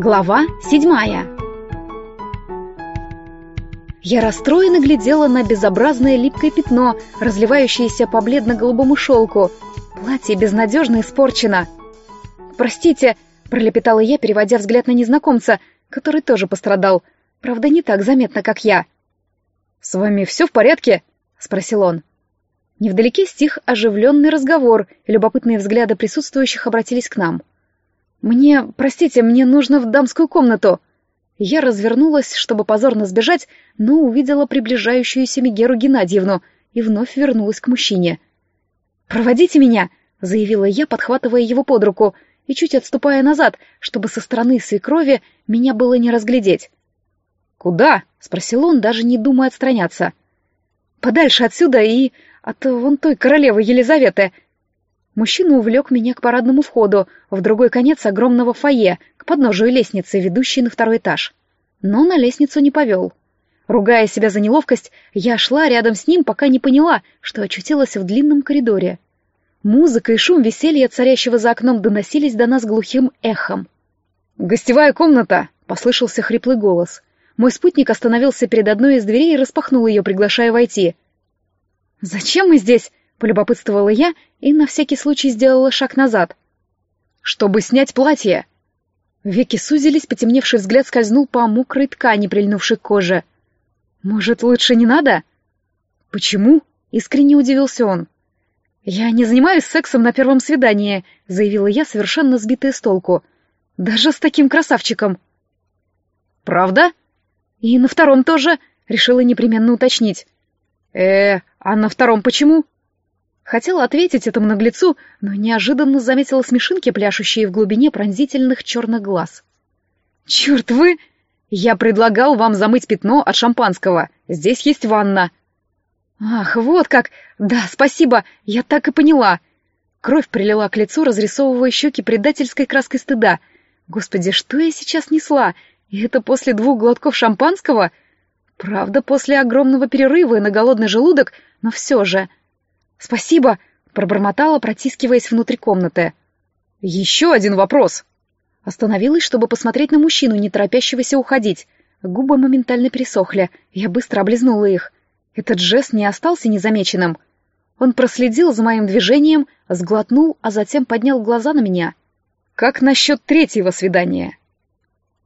Глава седьмая Я расстроенно глядела на безобразное липкое пятно, разливающееся по бледно-голубому шелку. Платье безнадежно испорчено. «Простите», — пролепетала я, переводя взгляд на незнакомца, который тоже пострадал. Правда, не так заметно, как я. «С вами все в порядке?» — спросил он. Невдалеке стих оживленный разговор, и любопытные взгляды присутствующих обратились к нам. «Мне, простите, мне нужно в дамскую комнату». Я развернулась, чтобы позорно сбежать, но увидела приближающуюся Мегеру Геннадьевну и вновь вернулась к мужчине. «Проводите меня!» — заявила я, подхватывая его под руку и чуть отступая назад, чтобы со стороны свекрови меня было не разглядеть. «Куда?» — спросил он, даже не думая отстраняться. «Подальше отсюда и от вон той королевы Елизаветы», Мужчина увлек меня к парадному входу, в другой конец огромного фойе, к подножию лестницы, ведущей на второй этаж. Но на лестницу не повел. Ругая себя за неловкость, я шла рядом с ним, пока не поняла, что очутилась в длинном коридоре. Музыка и шум веселья, царящего за окном, доносились до нас глухим эхом. «Гостевая комната!» — послышался хриплый голос. Мой спутник остановился перед одной из дверей и распахнул ее, приглашая войти. «Зачем мы здесь?» — полюбопытствовала я и на всякий случай сделала шаг назад. «Чтобы снять платье!» Веки сузились, потемневший взгляд скользнул по мокрой ткани, прильнувшей к коже. «Может, лучше не надо?» «Почему?» — искренне удивился он. «Я не занимаюсь сексом на первом свидании», — заявила я, совершенно сбитая с толку. «Даже с таким красавчиком». «Правда?» «И на втором тоже», — решила непременно уточнить. «Э, а на втором почему?» Хотела ответить этому наглецу, но неожиданно заметила смешинки, пляшущие в глубине пронзительных черных глаз. «Черт вы! Я предлагал вам замыть пятно от шампанского. Здесь есть ванна». «Ах, вот как! Да, спасибо, я так и поняла!» Кровь прилила к лицу, разрисовывая щеки предательской краской стыда. «Господи, что я сейчас несла? И это после двух глотков шампанского?» Правда, после огромного перерыва и на голодный желудок, но все же... «Спасибо!» — пробормотала, протискиваясь внутрь комнаты. «Еще один вопрос!» Остановилась, чтобы посмотреть на мужчину, не торопящегося уходить. Губы моментально пересохли, я быстро облизнула их. Этот жест не остался незамеченным. Он проследил за моим движением, сглотнул, а затем поднял глаза на меня. «Как насчет третьего свидания?»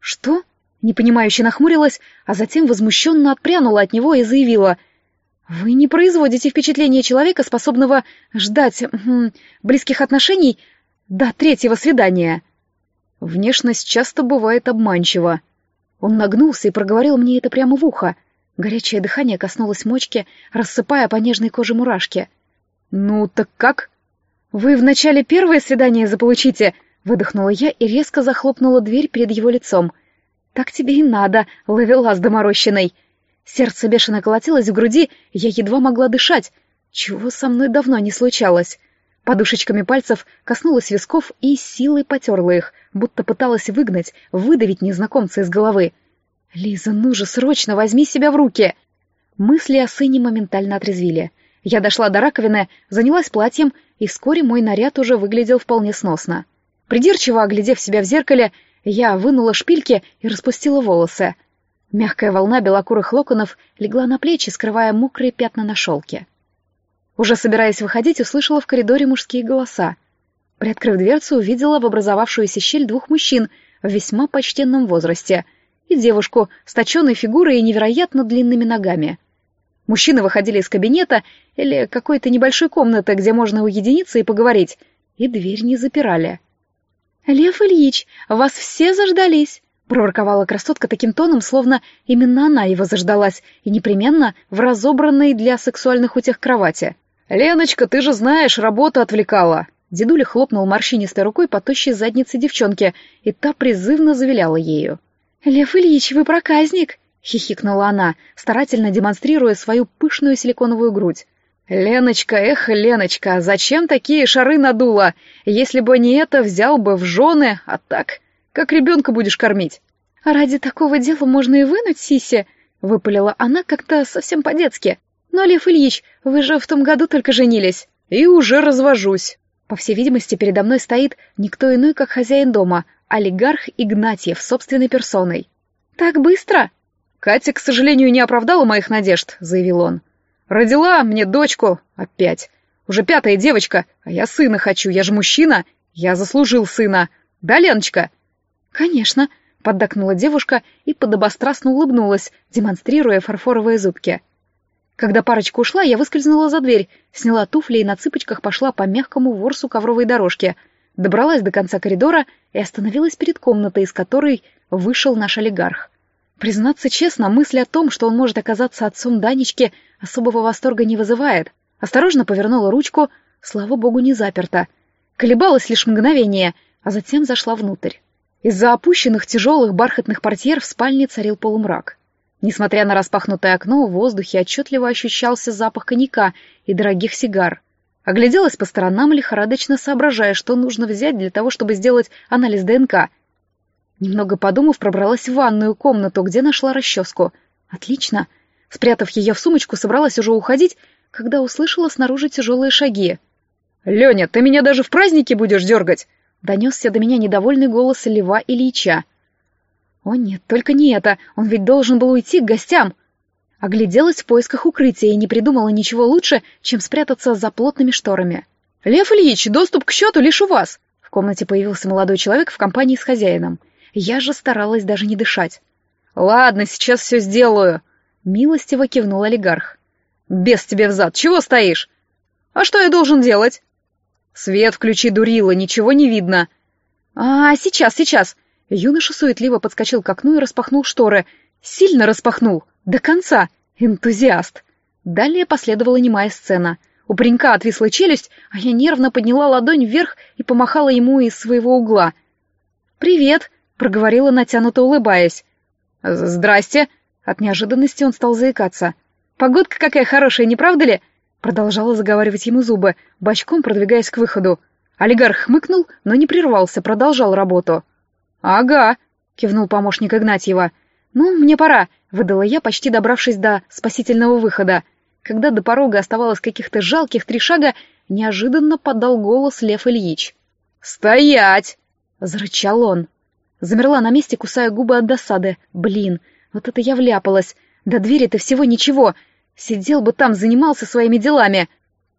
«Что?» — непонимающе нахмурилась, а затем возмущенно отпрянула от него и заявила — «Вы не производите впечатление человека, способного ждать близких отношений до третьего свидания». Внешность часто бывает обманчива. Он нагнулся и проговорил мне это прямо в ухо. Горячее дыхание коснулось мочки, рассыпая по нежной коже мурашки. «Ну, так как?» «Вы вначале первое свидание заполучите?» — выдохнула я и резко захлопнула дверь перед его лицом. «Так тебе и надо, ловелас доморощенный!» Сердце бешено колотилось в груди, я едва могла дышать. Чего со мной давно не случалось? Подушечками пальцев коснулась висков и силой потерла их, будто пыталась выгнать, выдавить незнакомца из головы. «Лиза, ну же, срочно возьми себя в руки!» Мысли о сыне моментально отрезвили. Я дошла до раковины, занялась платьем, и вскоре мой наряд уже выглядел вполне сносно. Придирчиво оглядев себя в зеркале, я вынула шпильки и распустила волосы — Мягкая волна белокурых локонов легла на плечи, скрывая мокрые пятна на шелке. Уже собираясь выходить, услышала в коридоре мужские голоса. Приоткрыв дверцу, увидела в образовавшуюся щель двух мужчин в весьма почтенном возрасте и девушку с точенной фигурой и невероятно длинными ногами. Мужчины выходили из кабинета или какой-то небольшой комнаты, где можно уединиться и поговорить, и дверь не запирали. «Лев Ильич, вас все заждались!» Проворковала красотка таким тоном, словно именно она его заждалась, и непременно в разобранной для сексуальных утех кровати. «Леночка, ты же знаешь, работа отвлекала!» Дедуля хлопнул морщинистой рукой по тощей заднице девчонки, и та призывно завиляла ею. «Лев Ильич, вы проказник!» — хихикнула она, старательно демонстрируя свою пышную силиконовую грудь. «Леночка, эх, Леночка, зачем такие шары надула? Если бы не это, взял бы в жены, а так...» Как ребенка будешь кормить?» «Ради такого дела можно и вынуть сиси», — выпалила она как-то совсем по-детски. «Но, Лев Ильич, вы же в том году только женились». «И уже развожусь». По всей видимости, передо мной стоит никто иной, как хозяин дома, олигарх Игнатьев собственной персоной. «Так быстро?» «Катя, к сожалению, не оправдала моих надежд», — заявил он. «Родила мне дочку опять. Уже пятая девочка, а я сына хочу, я же мужчина. Я заслужил сына. Да, Леночка?» «Конечно», — поддакнула девушка и подобострастно улыбнулась, демонстрируя фарфоровые зубки. Когда парочка ушла, я выскользнула за дверь, сняла туфли и на цыпочках пошла по мягкому ворсу ковровой дорожки, добралась до конца коридора и остановилась перед комнатой, из которой вышел наш олигарх. Признаться честно, мысль о том, что он может оказаться отцом Данечки, особого восторга не вызывает. Осторожно повернула ручку, слава богу, не заперта. Колебалась лишь мгновение, а затем зашла внутрь. Из-за опущенных тяжелых бархатных портьер в спальне царил полумрак. Несмотря на распахнутое окно, в воздухе отчетливо ощущался запах коньяка и дорогих сигар. Огляделась по сторонам, лихорадочно соображая, что нужно взять для того, чтобы сделать анализ ДНК. Немного подумав, пробралась в ванную комнату, где нашла расческу. Отлично. Спрятав ее в сумочку, собралась уже уходить, когда услышала снаружи тяжелые шаги. «Леня, ты меня даже в празднике будешь дергать!» — донесся до меня недовольный голос Льва Ильича. О нет, только не это, он ведь должен был уйти к гостям. Огляделась в поисках укрытия и не придумала ничего лучше, чем спрятаться за плотными шторами. «Лев Ильич, доступ к счету лишь у вас!» В комнате появился молодой человек в компании с хозяином. Я же старалась даже не дышать. «Ладно, сейчас все сделаю!» Милостиво кивнул олигарх. «Без тебе взад, чего стоишь?» «А что я должен делать?» «Свет включи, дурила, ничего не видно!» «А, сейчас, сейчас!» Юноша суетливо подскочил к окну и распахнул шторы. Сильно распахнул. До конца. Энтузиаст. Далее последовала немая сцена. У паренька отвисла челюсть, а я нервно подняла ладонь вверх и помахала ему из своего угла. «Привет», — проговорила натянуто улыбаясь. «Здрасте». От неожиданности он стал заикаться. «Погодка какая хорошая, не правда ли?» Продолжала заговаривать ему зубы, бочком продвигаясь к выходу. Олигарх хмыкнул, но не прервался, продолжал работу. «Ага», — кивнул помощник Игнатьева. «Ну, мне пора», — выдала я, почти добравшись до спасительного выхода. Когда до порога оставалось каких-то жалких три шага, неожиданно подал голос Лев Ильич. «Стоять!» — зарычал он. Замерла на месте, кусая губы от досады. «Блин, вот это я вляпалась. До двери-то всего ничего. Сидел бы там, занимался своими делами».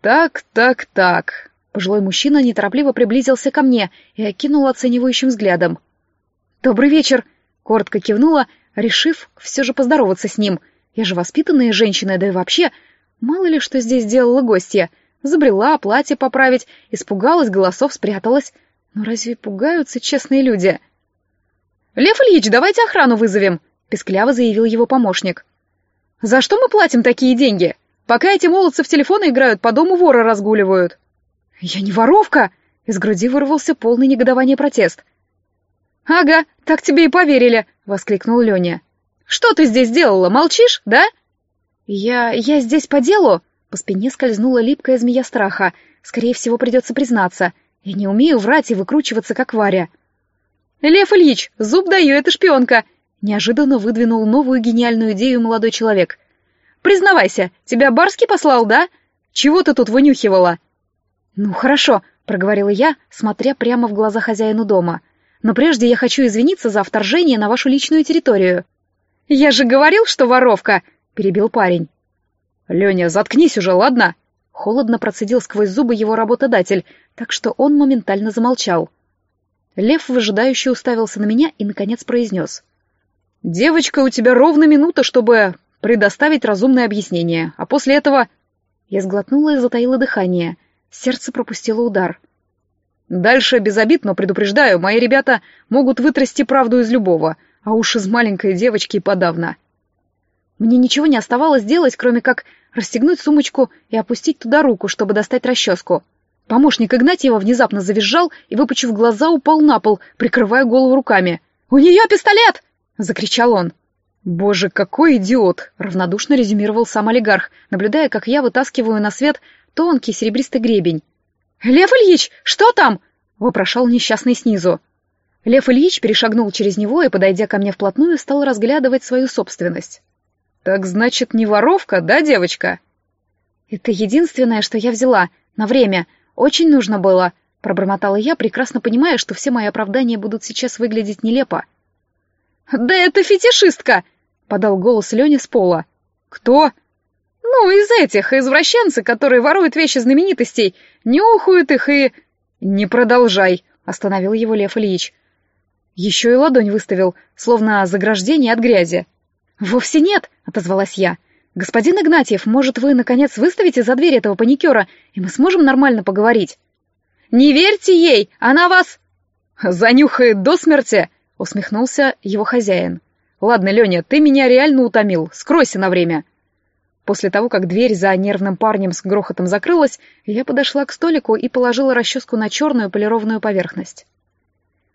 «Так, так, так». Пожилой мужчина неторопливо приблизился ко мне и окинул оценивающим взглядом. «Добрый вечер!» — коротко кивнула, решив все же поздороваться с ним. «Я же воспитанная женщина, да и вообще, мало ли что здесь делала гостья. Забрела, платье поправить, испугалась, голосов спряталась. Но разве пугаются честные люди?» «Лев Ильич, давайте охрану вызовем!» — пескляво заявил его помощник. «За что мы платим такие деньги? Пока эти молодцы в телефоны играют, по дому воры разгуливают». «Я не воровка!» — из груди вырвался полный негодования протест. «Ага, так тебе и поверили!» — воскликнул Леня. «Что ты здесь делала, молчишь, да?» «Я... я здесь по делу?» По спине скользнула липкая змея страха. Скорее всего, придется признаться. Я не умею врать и выкручиваться, как Варя. «Лев Ильич, зуб даю, это шпионка!» Неожиданно выдвинул новую гениальную идею молодой человек. «Признавайся, тебя Барский послал, да? Чего ты тут вынюхивала?» «Ну, хорошо», — проговорила я, смотря прямо в глаза хозяину дома. Но прежде я хочу извиниться за вторжение на вашу личную территорию». «Я же говорил, что воровка!» — перебил парень. «Леня, заткнись уже, ладно?» Холодно процедил сквозь зубы его работодатель, так что он моментально замолчал. Лев выжидающе уставился на меня и, наконец, произнес. «Девочка, у тебя ровно минута, чтобы предоставить разумное объяснение, а после этого...» Я сглотнула и затаила дыхание. Сердце пропустило удар. Дальше без обид, но предупреждаю, мои ребята могут вытрясти правду из любого, а уж из маленькой девочки подавно. Мне ничего не оставалось делать, кроме как расстегнуть сумочку и опустить туда руку, чтобы достать расческу. Помощник Игнатьева внезапно завизжал и, выпучив глаза, упал на пол, прикрывая голову руками. «У нее пистолет!» — закричал он. «Боже, какой идиот!» — равнодушно резюмировал сам олигарх, наблюдая, как я вытаскиваю на свет тонкий серебристый гребень. «Лев Ильич, что там?» — вопрошал несчастный снизу. Лев Ильич перешагнул через него и, подойдя ко мне вплотную, стал разглядывать свою собственность. «Так значит, не воровка, да, девочка?» «Это единственное, что я взяла. На время. Очень нужно было», пробормотала я, прекрасно понимая, что все мои оправдания будут сейчас выглядеть нелепо. «Да это фетишистка!» — подал голос Леня с пола. «Кто?» «Ну, из этих, извращенцы, которые воруют вещи знаменитостей, нюхают их и...» «Не продолжай», — остановил его Лев Ильич. Еще и ладонь выставил, словно заграждение от грязи. «Вовсе нет», — отозвалась я. «Господин Игнатьев, может, вы, наконец, выставите за дверь этого паникера, и мы сможем нормально поговорить?» «Не верьте ей! Она вас...» «Занюхает до смерти!» — усмехнулся его хозяин. «Ладно, Леня, ты меня реально утомил. Скройся на время». После того, как дверь за нервным парнем с грохотом закрылась, я подошла к столику и положила расческу на черную полированную поверхность.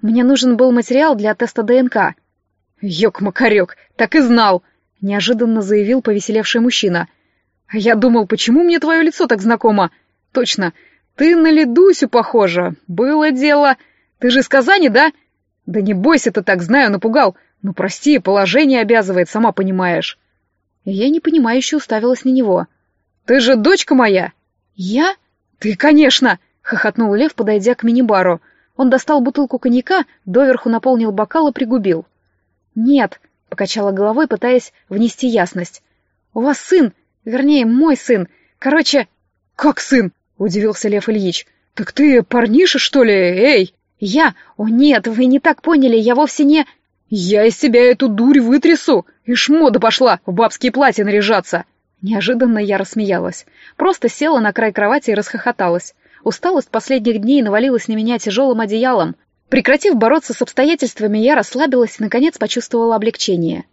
Мне нужен был материал для теста ДНК. «Ёк-макарёк, так и знал!» — неожиданно заявил повеселевший мужчина. «А я думал, почему мне твое лицо так знакомо? Точно, ты на Ледусю похожа. Было дело. Ты же из Казани, да? Да не бойся ты так, знаю, напугал. Ну, прости, положение обязывает, сама понимаешь». Я непонимающе уставилась на него. «Ты же дочка моя!» «Я? Ты, конечно!» — хохотнул Лев, подойдя к мини-бару. Он достал бутылку коньяка, доверху наполнил бокал и пригубил. «Нет», — покачала головой, пытаясь внести ясность. «У вас сын, вернее, мой сын. Короче...» «Как сын?» — удивился Лев Ильич. «Так ты парниша, что ли? Эй!» «Я? О нет, вы не так поняли, я вовсе не...» «Я из себя эту дурь вытрясу! Ишь, мода пошла в бабские платья наряжаться!» Неожиданно я рассмеялась. Просто села на край кровати и расхохоталась. Усталость последних дней навалилась на меня тяжелым одеялом. Прекратив бороться с обстоятельствами, я расслабилась и, наконец, почувствовала облегчение.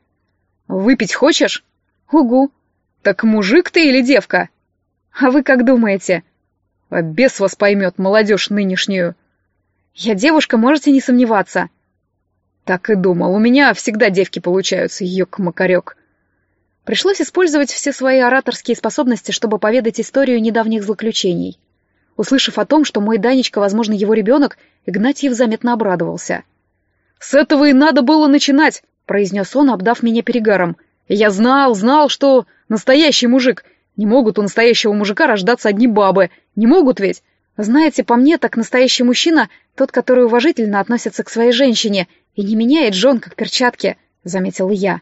«Выпить хочешь?» «Угу». «Так мужик ты или девка?» «А вы как думаете?» «А бес вас поймет, молодежь нынешнюю». «Я девушка, можете не сомневаться». Так и думал, у меня всегда девки получаются, ёк-макарёк. Пришлось использовать все свои ораторские способности, чтобы поведать историю недавних злоключений. Услышав о том, что мой Данечка, возможно, его ребенок, Игнатьев заметно обрадовался. «С этого и надо было начинать», — произнес он, обдав меня перегаром. «Я знал, знал, что настоящий мужик. Не могут у настоящего мужика рождаться одни бабы. Не могут ведь? Знаете, по мне, так настоящий мужчина — тот, который уважительно относится к своей женщине и не меняет жен, как перчатки», — заметил я.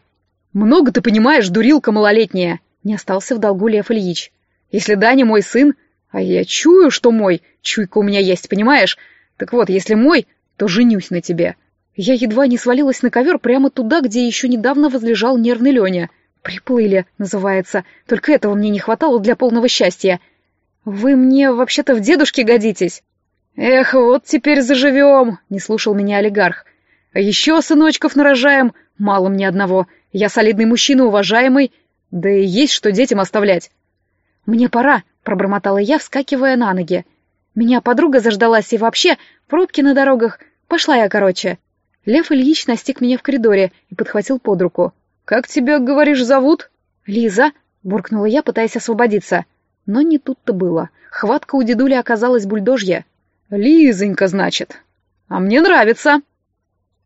«Много ты понимаешь, дурилка малолетняя», — не остался в долгу Лев Ильич. «Если Даня мой сын, а я чую, что мой. Чуйка у меня есть, понимаешь? Так вот, если мой, то женюсь на тебе. Я едва не свалилась на ковер прямо туда, где еще недавно возлежал нервный Леня. «Приплыли», называется. Только этого мне не хватало для полного счастья. «Вы мне вообще-то в дедушке годитесь». «Эх, вот теперь заживем», — не слушал меня олигарх. «А еще сыночков нарожаем, мало мне одного. Я солидный мужчина, уважаемый, да и есть что детям оставлять». «Мне пора», пробормотала я, вскакивая на ноги. Меня подруга заждалась и вообще, пробки на дорогах. Пошла я короче. Лев Ильич настиг меня в коридоре и подхватил под руку. «Как тебя, говоришь, зовут?» «Лиза», — буркнула я, пытаясь освободиться. Но не тут-то было. Хватка у дедули оказалась бульдожья. «Лизонька, значит. А мне нравится»,